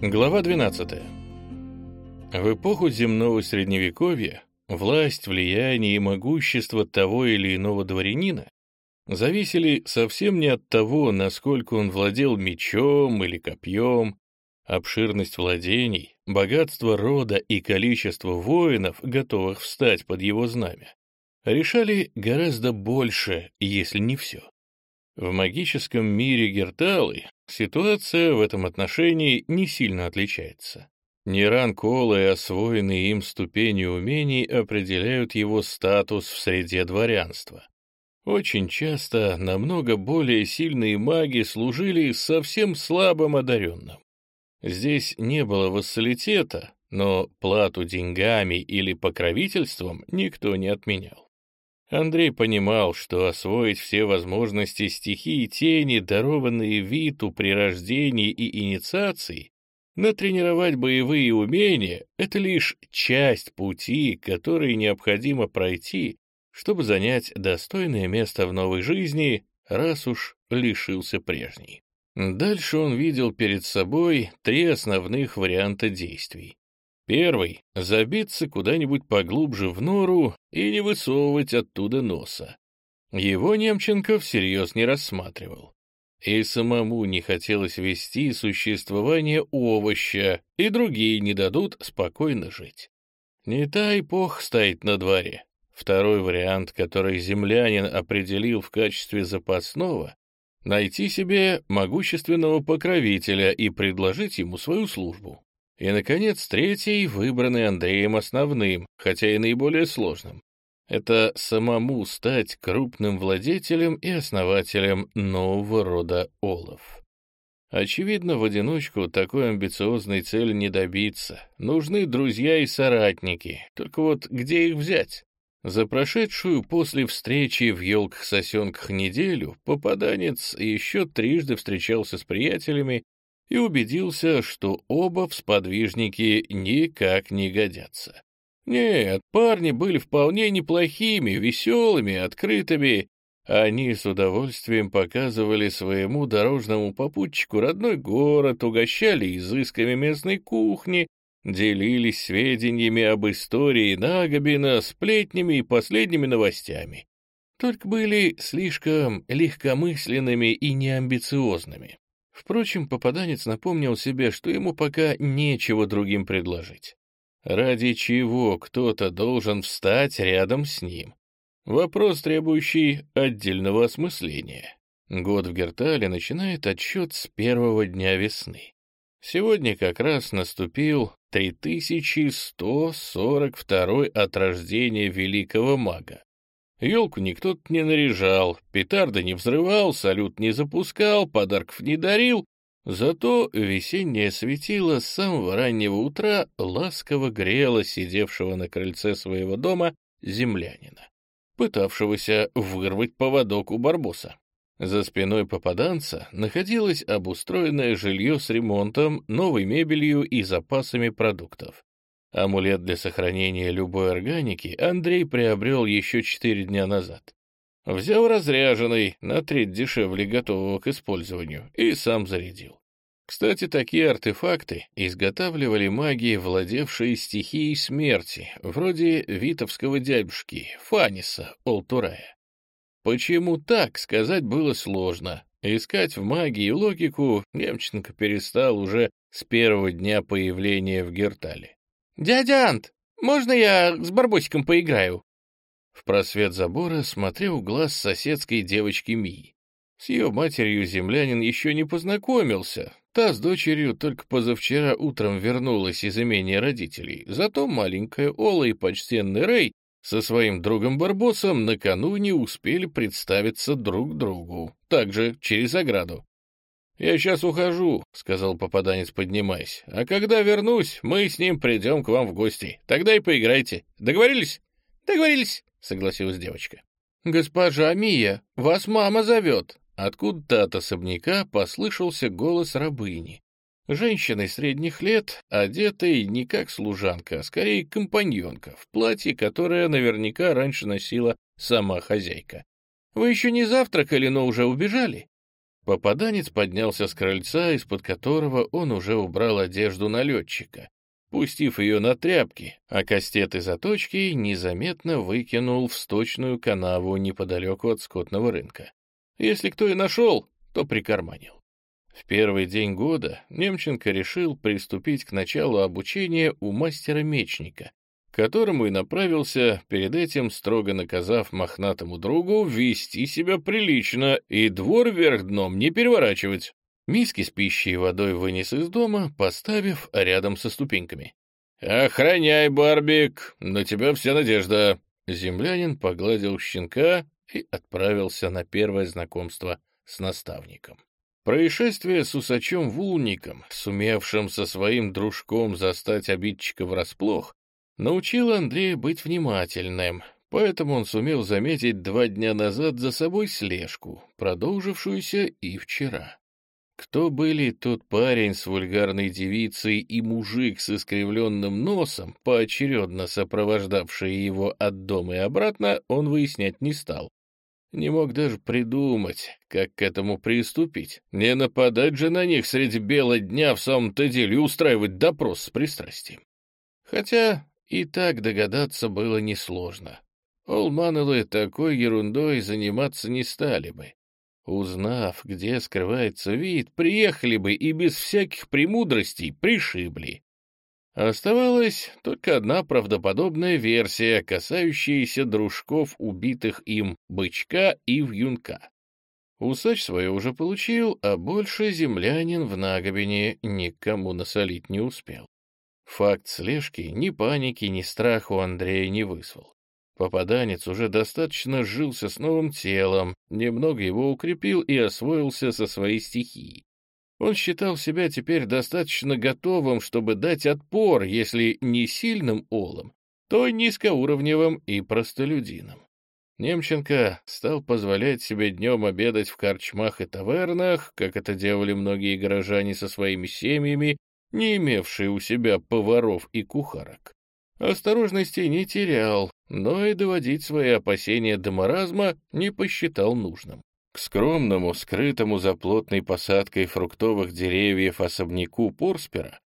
Глава 12. В эпоху земного средневековья власть, влияние и могущество того или иного дворянина зависели совсем не от того, насколько он владел мечом или копьем, обширность владений, богатство рода и количество воинов, готовых встать под его знамя, решали гораздо больше, если не все. В магическом мире Герталы ситуация в этом отношении не сильно отличается. Не ранг и освоенные им ступени умений определяют его статус в среде дворянства. Очень часто намного более сильные маги служили совсем слабым одаренным. Здесь не было вассалитета, но плату деньгами или покровительством никто не отменял. Андрей понимал, что освоить все возможности стихии тени, дарованные Виту при рождении и инициации, натренировать боевые умения — это лишь часть пути, который необходимо пройти, чтобы занять достойное место в новой жизни, раз уж лишился прежней. Дальше он видел перед собой три основных варианта действий. Первый — забиться куда-нибудь поглубже в нору и не высовывать оттуда носа. Его Немченко всерьез не рассматривал. И самому не хотелось вести существование овоща, и другие не дадут спокойно жить. Не та эпоха стоит на дворе. Второй вариант, который землянин определил в качестве запасного — найти себе могущественного покровителя и предложить ему свою службу. И, наконец, третий, выбранный Андреем основным, хотя и наиболее сложным. Это самому стать крупным владетелем и основателем нового рода олов. Очевидно, в одиночку такой амбициозной цели не добиться. Нужны друзья и соратники. Только вот где их взять? За прошедшую после встречи в елках-сосенках неделю попаданец еще трижды встречался с приятелями и убедился, что оба в сподвижники никак не годятся. Нет, парни были вполне неплохими, веселыми, открытыми. Они с удовольствием показывали своему дорожному попутчику родной город, угощали изысками местной кухни, делились сведениями об истории Нагобина, сплетнями и последними новостями. Только были слишком легкомысленными и неамбициозными. Впрочем, попаданец напомнил себе, что ему пока нечего другим предложить. Ради чего кто-то должен встать рядом с ним? Вопрос, требующий отдельного осмысления. Год в Гертале начинает отсчет с первого дня весны. Сегодня как раз наступил 3142 от рождения великого мага. Елку никто не наряжал, петарды не взрывал, салют не запускал, подарков не дарил, зато весеннее светило с самого раннего утра ласково грело сидевшего на крыльце своего дома землянина, пытавшегося вырвать поводок у барбоса. За спиной попаданца находилось обустроенное жилье с ремонтом, новой мебелью и запасами продуктов. Амулет для сохранения любой органики Андрей приобрел еще четыре дня назад. Взял разряженный, на треть дешевле готового к использованию, и сам зарядил. Кстати, такие артефакты изготавливали маги, владевшие стихией смерти, вроде витовского дядюшки Фаниса Олтурая. Почему так, сказать было сложно. Искать в магии логику Немченко перестал уже с первого дня появления в Гертале. «Дядя Ант, можно я с Барбосиком поиграю?» В просвет забора смотрел глаз соседской девочки Мии. С ее матерью землянин еще не познакомился. Та с дочерью только позавчера утром вернулась из имения родителей. Зато маленькая Ола и почтенный Рэй со своим другом Барбосом накануне успели представиться друг другу, также через ограду. «Я сейчас ухожу», — сказал попаданец, поднимаясь. «А когда вернусь, мы с ним придем к вам в гости. Тогда и поиграйте. Договорились?» «Договорились», — согласилась девочка. «Госпожа Мия, вас мама зовет». Откуда-то от особняка послышался голос рабыни. Женщины средних лет, одетой не как служанка, а скорее компаньонка, в платье, которое наверняка раньше носила сама хозяйка. «Вы еще не завтракали, но уже убежали?» Попаданец поднялся с крыльца, из-под которого он уже убрал одежду налетчика, пустив ее на тряпки, а кастет и заточки незаметно выкинул в сточную канаву неподалеку от скотного рынка. Если кто и нашел, то прикарманил. В первый день года Немченко решил приступить к началу обучения у мастера-мечника, которому и направился, перед этим строго наказав мохнатому другу вести себя прилично и двор вверх дном не переворачивать. Миски с пищей и водой вынес из дома, поставив рядом со ступеньками. «Охраняй, Барбик, на тебя вся надежда!» Землянин погладил щенка и отправился на первое знакомство с наставником. Происшествие с усачом-вулником, сумевшим со своим дружком застать обидчика врасплох, научило Андрея быть внимательным, поэтому он сумел заметить два дня назад за собой слежку, продолжившуюся и вчера. Кто были тот парень с вульгарной девицей и мужик с искривленным носом, поочередно сопровождавшие его от дома и обратно, он выяснять не стал. Не мог даже придумать, как к этому приступить. Не нападать же на них среди бела дня в самом-то деле устраивать допрос с пристрастием. Хотя и так догадаться было несложно. Олманелы такой ерундой заниматься не стали бы. Узнав, где скрывается вид, приехали бы и без всяких премудростей пришибли. Оставалась только одна правдоподобная версия, касающаяся дружков убитых им бычка и вьюнка. Усач свое уже получил, а больше землянин в Нагобине никому насолить не успел. Факт слежки ни паники, ни страха у Андрея не вызвал. Попаданец уже достаточно сжился с новым телом, немного его укрепил и освоился со своей стихией. Он считал себя теперь достаточно готовым, чтобы дать отпор, если не сильным олом, то низкоуровневым и простолюдинам. Немченко стал позволять себе днем обедать в корчмах и тавернах, как это делали многие горожане со своими семьями, не имевшие у себя поваров и кухарок. Осторожности не терял, но и доводить свои опасения до маразма не посчитал нужным. К скромному, скрытому за плотной посадкой фруктовых деревьев особняку Порспера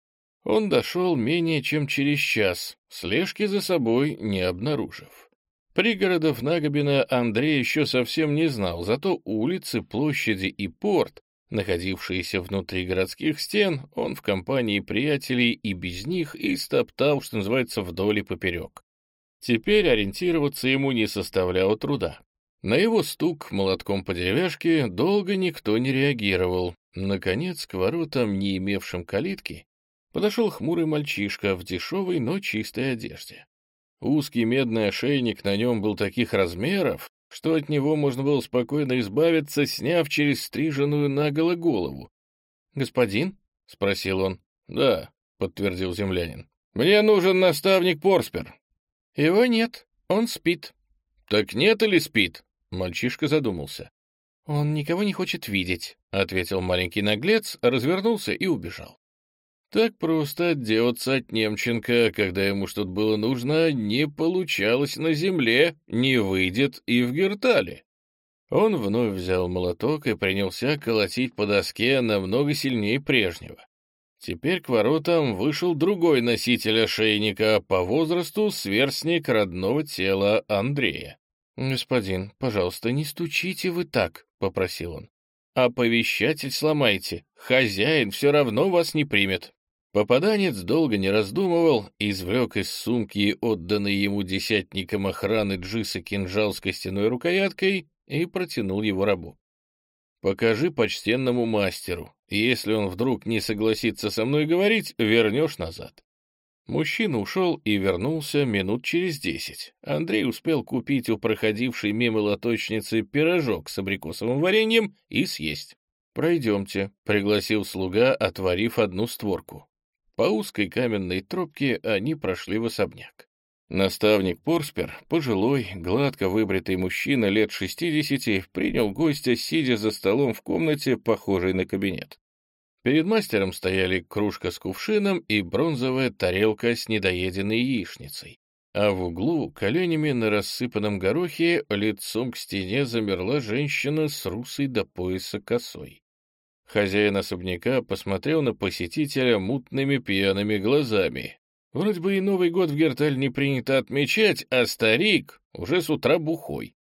он дошел менее чем через час, слежки за собой не обнаружив. Пригородов Нагобина Андрей еще совсем не знал, зато улицы, площади и порт, находившиеся внутри городских стен, он в компании приятелей и без них и стоптал, что называется, вдоль и поперек. Теперь ориентироваться ему не составляло труда. На его стук молотком по деревяшке долго никто не реагировал. Наконец, к воротам, не имевшим калитки, подошел хмурый мальчишка в дешевой, но чистой одежде. Узкий медный ошейник на нем был таких размеров, что от него можно было спокойно избавиться, сняв через стриженную наголо голову. «Господин?» — спросил он. «Да», — подтвердил землянин. «Мне нужен наставник Порспер». «Его нет, он спит». «Так нет или спит?» Мальчишка задумался. «Он никого не хочет видеть», — ответил маленький наглец, развернулся и убежал. Так просто отделаться от Немченко, когда ему что-то было нужно, не получалось на земле, не выйдет и в Гертале. Он вновь взял молоток и принялся колотить по доске намного сильнее прежнего. Теперь к воротам вышел другой носитель ошейника, по возрасту сверстник родного тела Андрея. «Господин, пожалуйста, не стучите вы так», — попросил он. «Оповещатель сломайте, хозяин все равно вас не примет». Попаданец долго не раздумывал, извлек из сумки отданный ему десятником охраны Джиса кинжал с костяной рукояткой и протянул его рабу. «Покажи почтенному мастеру. Если он вдруг не согласится со мной говорить, вернешь назад. Мужчина ушел и вернулся минут через десять. Андрей успел купить у проходившей мимо лоточницы пирожок с абрикосовым вареньем и съесть. «Пройдемте», — пригласил слуга, отворив одну створку. По узкой каменной тропке они прошли в особняк. Наставник Порспер, пожилой, гладко выбритый мужчина лет шестидесяти, принял гостя, сидя за столом в комнате, похожей на кабинет. Перед мастером стояли кружка с кувшином и бронзовая тарелка с недоеденной яичницей. А в углу, коленями на рассыпанном горохе, лицом к стене замерла женщина с русой до пояса косой. Хозяин особняка посмотрел на посетителя мутными пьяными глазами. Вроде бы и Новый год в Герталь не принято отмечать, а старик уже с утра бухой.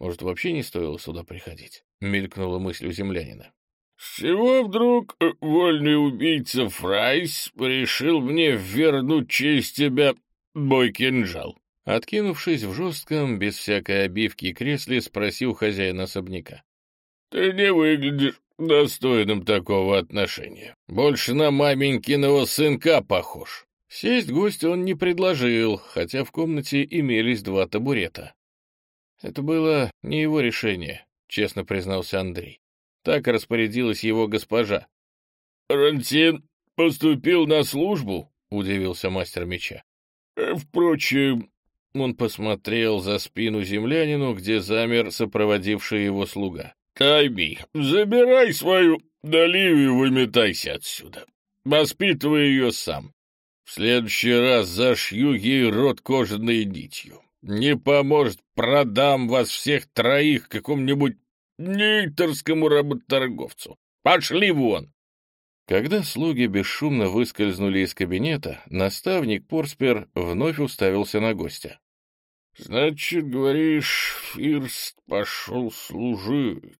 Может, вообще не стоило сюда приходить? Мелькнула мысль у землянина. С чего вдруг э, вольный убийца Фрайс решил мне вернуть через тебя мой кинжал? Откинувшись в жестком, без всякой обивки кресле, спросил хозяин особняка. «Ты не выглядишь достойным такого отношения. Больше на маменькиного сынка похож». Сесть гость он не предложил, хотя в комнате имелись два табурета. Это было не его решение, честно признался Андрей. Так распорядилась его госпожа. «Рантин поступил на службу?» — удивился мастер меча. «Э, «Впрочем, он посмотрел за спину землянину, где замер сопроводивший его слуга. «Тайми, забирай свою Доливию, выметайся отсюда. Воспитывай ее сам. В следующий раз зашью ей рот кожаной нитью. Не поможет, продам вас всех троих какому-нибудь нейтерскому работорговцу. Пошли вон!» Когда слуги бесшумно выскользнули из кабинета, наставник Порспер вновь уставился на гостя. — Значит, говоришь, Фирст пошел служить.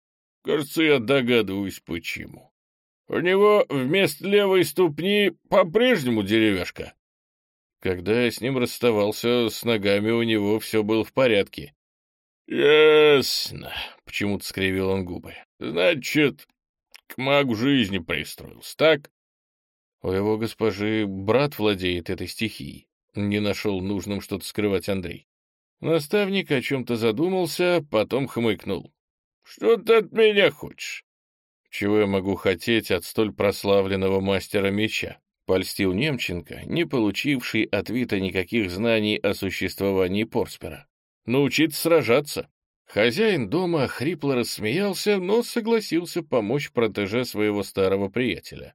Кажется, я догадываюсь, почему. У него вместо левой ступни по-прежнему деревяшка. Когда я с ним расставался, с ногами у него все было в порядке. — Ясно, — почему-то скривил он губы. — Значит, к магу жизни пристроился, так? У его госпожи брат владеет этой стихией. Не нашел нужным что-то скрывать Андрей. Наставник о чем-то задумался, потом хмыкнул. Что ты от меня хочешь? Чего я могу хотеть от столь прославленного мастера меча? Польстил Немченко, не получивший от Вита никаких знаний о существовании Порспера. Научиться сражаться. Хозяин дома хрипло рассмеялся, но согласился помочь протеже своего старого приятеля.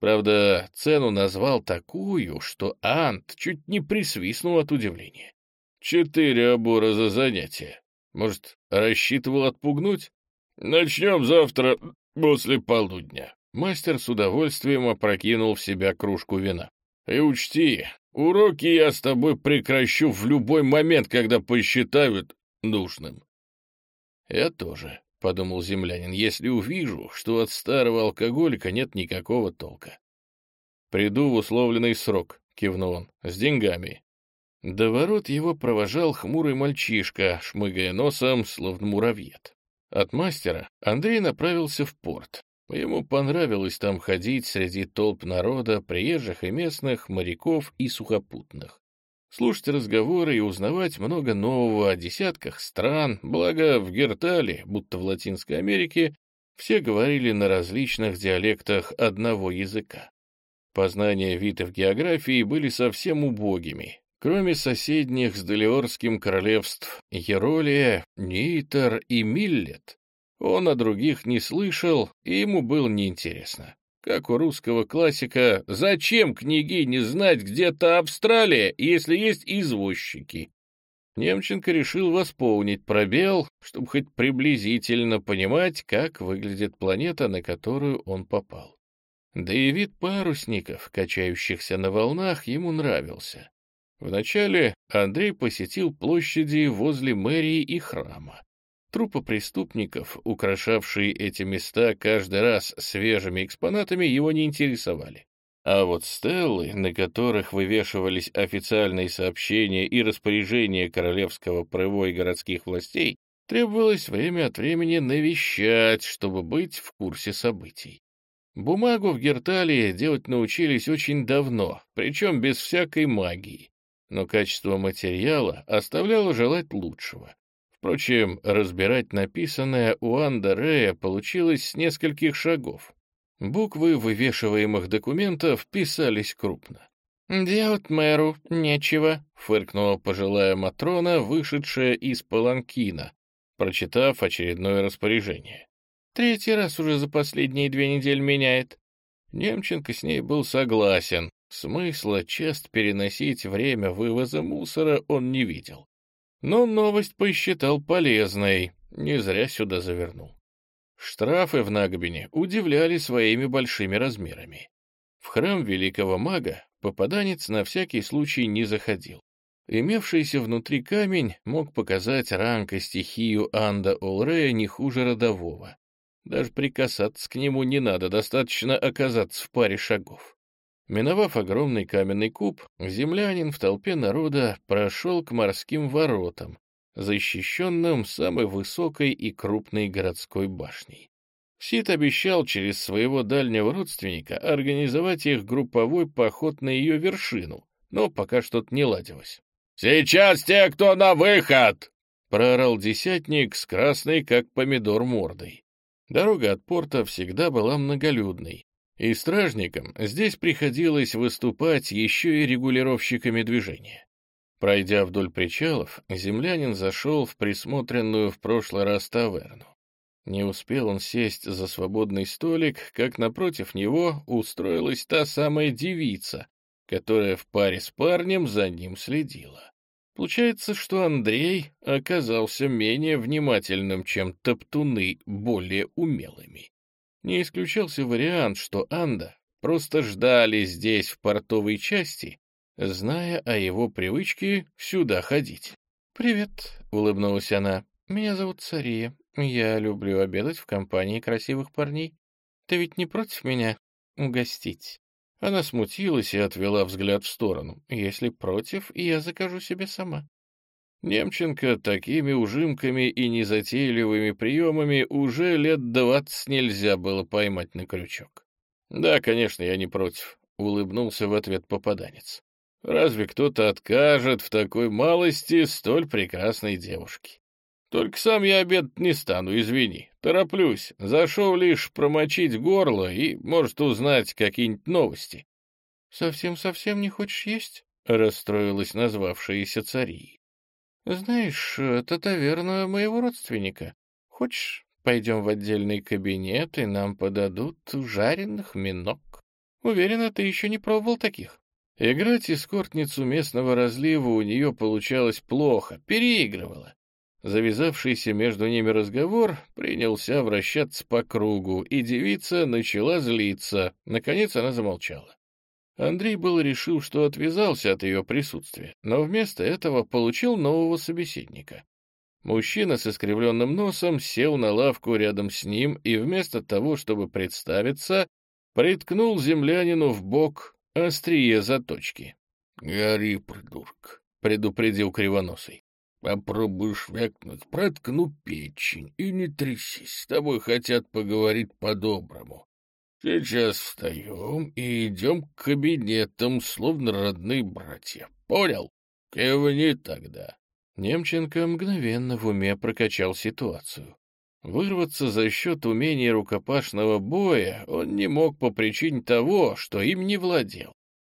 Правда, цену назвал такую, что Ант чуть не присвистнул от удивления. Четыре обора за занятие. Может, рассчитывал отпугнуть? Начнем завтра после полудня. Мастер с удовольствием опрокинул в себя кружку вина. И учти, уроки я с тобой прекращу в любой момент, когда посчитают нужным. «Я тоже», — подумал землянин, — «если увижу, что от старого алкоголика нет никакого толка». «Приду в условленный срок», — кивнул он, — «с деньгами». До ворот его провожал хмурый мальчишка, шмыгая носом, словно муравьед. От мастера Андрей направился в порт. Ему понравилось там ходить среди толп народа, приезжих и местных, моряков и сухопутных слушать разговоры и узнавать много нового о десятках стран, благо в Гертале, будто в Латинской Америке, все говорили на различных диалектах одного языка. Познания Вита в географии были совсем убогими. Кроме соседних с Делиорским королевств Еролия, Нитер и Миллет, он о других не слышал, и ему было неинтересно. Как у русского классика, зачем княгине знать где-то Австралия, если есть извозчики? Немченко решил восполнить пробел, чтобы хоть приблизительно понимать, как выглядит планета, на которую он попал. Да и вид парусников, качающихся на волнах, ему нравился. Вначале Андрей посетил площади возле мэрии и храма. Трупы преступников, украшавшие эти места каждый раз свежими экспонатами, его не интересовали. А вот стеллы, на которых вывешивались официальные сообщения и распоряжения королевского ПРО и городских властей, требовалось время от времени навещать, чтобы быть в курсе событий. Бумагу в Герталии делать научились очень давно, причем без всякой магии, но качество материала оставляло желать лучшего. Впрочем, разбирать написанное у Анда Рея получилось с нескольких шагов. Буквы вывешиваемых документов писались крупно. «Делать мэру нечего», — фыркнула пожилая Матрона, вышедшая из паланкина, прочитав очередное распоряжение. «Третий раз уже за последние две недели меняет». Немченко с ней был согласен. Смысла часто переносить время вывоза мусора он не видел. Но новость посчитал полезной, не зря сюда завернул. Штрафы в Нагобине удивляли своими большими размерами. В храм великого мага попаданец на всякий случай не заходил. Имевшийся внутри камень мог показать ранг и стихию Анда Олрея не хуже родового. Даже прикасаться к нему не надо, достаточно оказаться в паре шагов. Миновав огромный каменный куб, землянин в толпе народа прошел к морским воротам, защищенным самой высокой и крупной городской башней. Сид обещал через своего дальнего родственника организовать их групповой поход на ее вершину, но пока что-то не ладилось. «Сейчас те, кто на выход!» — проорал десятник с красной, как помидор, мордой. Дорога от порта всегда была многолюдной, и стражникам здесь приходилось выступать еще и регулировщиками движения. Пройдя вдоль причалов, землянин зашел в присмотренную в прошлый раз таверну. Не успел он сесть за свободный столик, как напротив него устроилась та самая девица, которая в паре с парнем за ним следила. Получается, что Андрей оказался менее внимательным, чем топтуны более умелыми. Не исключался вариант, что Анда просто ждали здесь, в портовой части, зная о его привычке сюда ходить. «Привет», — улыбнулась она. «Меня зовут Сария. Я люблю обедать в компании красивых парней. Ты ведь не против меня угостить?» Она смутилась и отвела взгляд в сторону. «Если против, я закажу себе сама». Немченко такими ужимками и незатейливыми приемами уже лет двадцать нельзя было поймать на крючок. «Да, конечно, я не против», — улыбнулся в ответ попаданец. Разве кто-то откажет в такой малости столь прекрасной девушке? Только сам я обед не стану, извини. Тороплюсь, зашел лишь промочить горло и, может, узнать какие-нибудь новости. «Совсем-совсем не хочешь есть?» — расстроилась назвавшаяся цари. «Знаешь, это таверна моего родственника. Хочешь, пойдем в отдельный кабинет, и нам подадут жареных минок? Уверена, ты еще не пробовал таких». Играть эскортницу местного разлива у нее получалось плохо, переигрывала. Завязавшийся между ними разговор принялся вращаться по кругу, и девица начала злиться. Наконец она замолчала. Андрей был решил, что отвязался от ее присутствия, но вместо этого получил нового собеседника. Мужчина с искривленным носом сел на лавку рядом с ним и вместо того, чтобы представиться, приткнул землянину в бок острие заточки. — Гори, придурок, — предупредил Кривоносый. — Попробуешь вякнуть, проткну печень, и не трясись, с тобой хотят поговорить по-доброму. Сейчас встаем и идем к кабинетам, словно родные братья. Понял? Кивни тогда. Немченко мгновенно в уме прокачал ситуацию. Вырваться за счет умения рукопашного боя он не мог по причине того, что им не владел.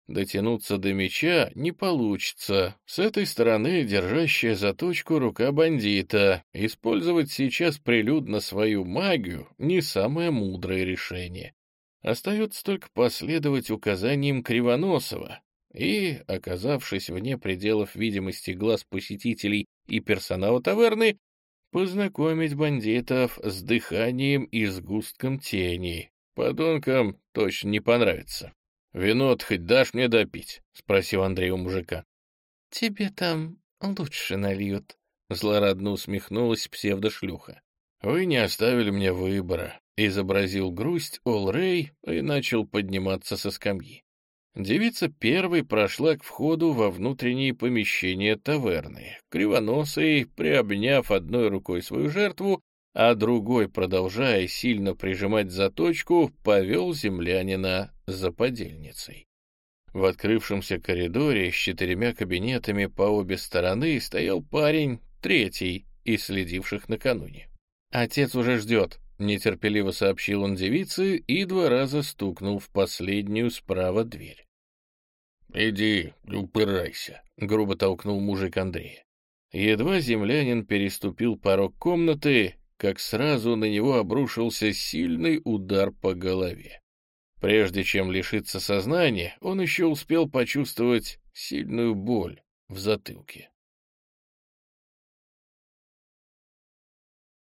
Дотянуться до меча не получится. С этой стороны держащая заточку рука бандита. Использовать сейчас прилюдно свою магию — не самое мудрое решение. Остается только последовать указаниям Кривоносова и, оказавшись вне пределов видимости глаз посетителей и персонала таверны, познакомить бандитов с дыханием и сгустком тени. Подонкам точно не понравится. вино хоть дашь мне допить?» — спросил Андрей у мужика. «Тебе там лучше нальют», — злорадно усмехнулась псевдошлюха. «Вы не оставили мне выбора», — изобразил грусть Ол Рэй и начал подниматься со скамьи. Девица первой прошла к входу во внутренние помещения таверны. Кривоносый, приобняв одной рукой свою жертву, а другой, продолжая сильно прижимать заточку, повел землянина за подельницей. В открывшемся коридоре с четырьмя кабинетами по обе стороны стоял парень, третий, из следивших накануне. «Отец уже ждет», Нетерпеливо сообщил он девице и два раза стукнул в последнюю справа дверь. «Иди, упирайся», — грубо толкнул мужик Андрея. Едва землянин переступил порог комнаты, как сразу на него обрушился сильный удар по голове. Прежде чем лишиться сознания, он еще успел почувствовать сильную боль в затылке.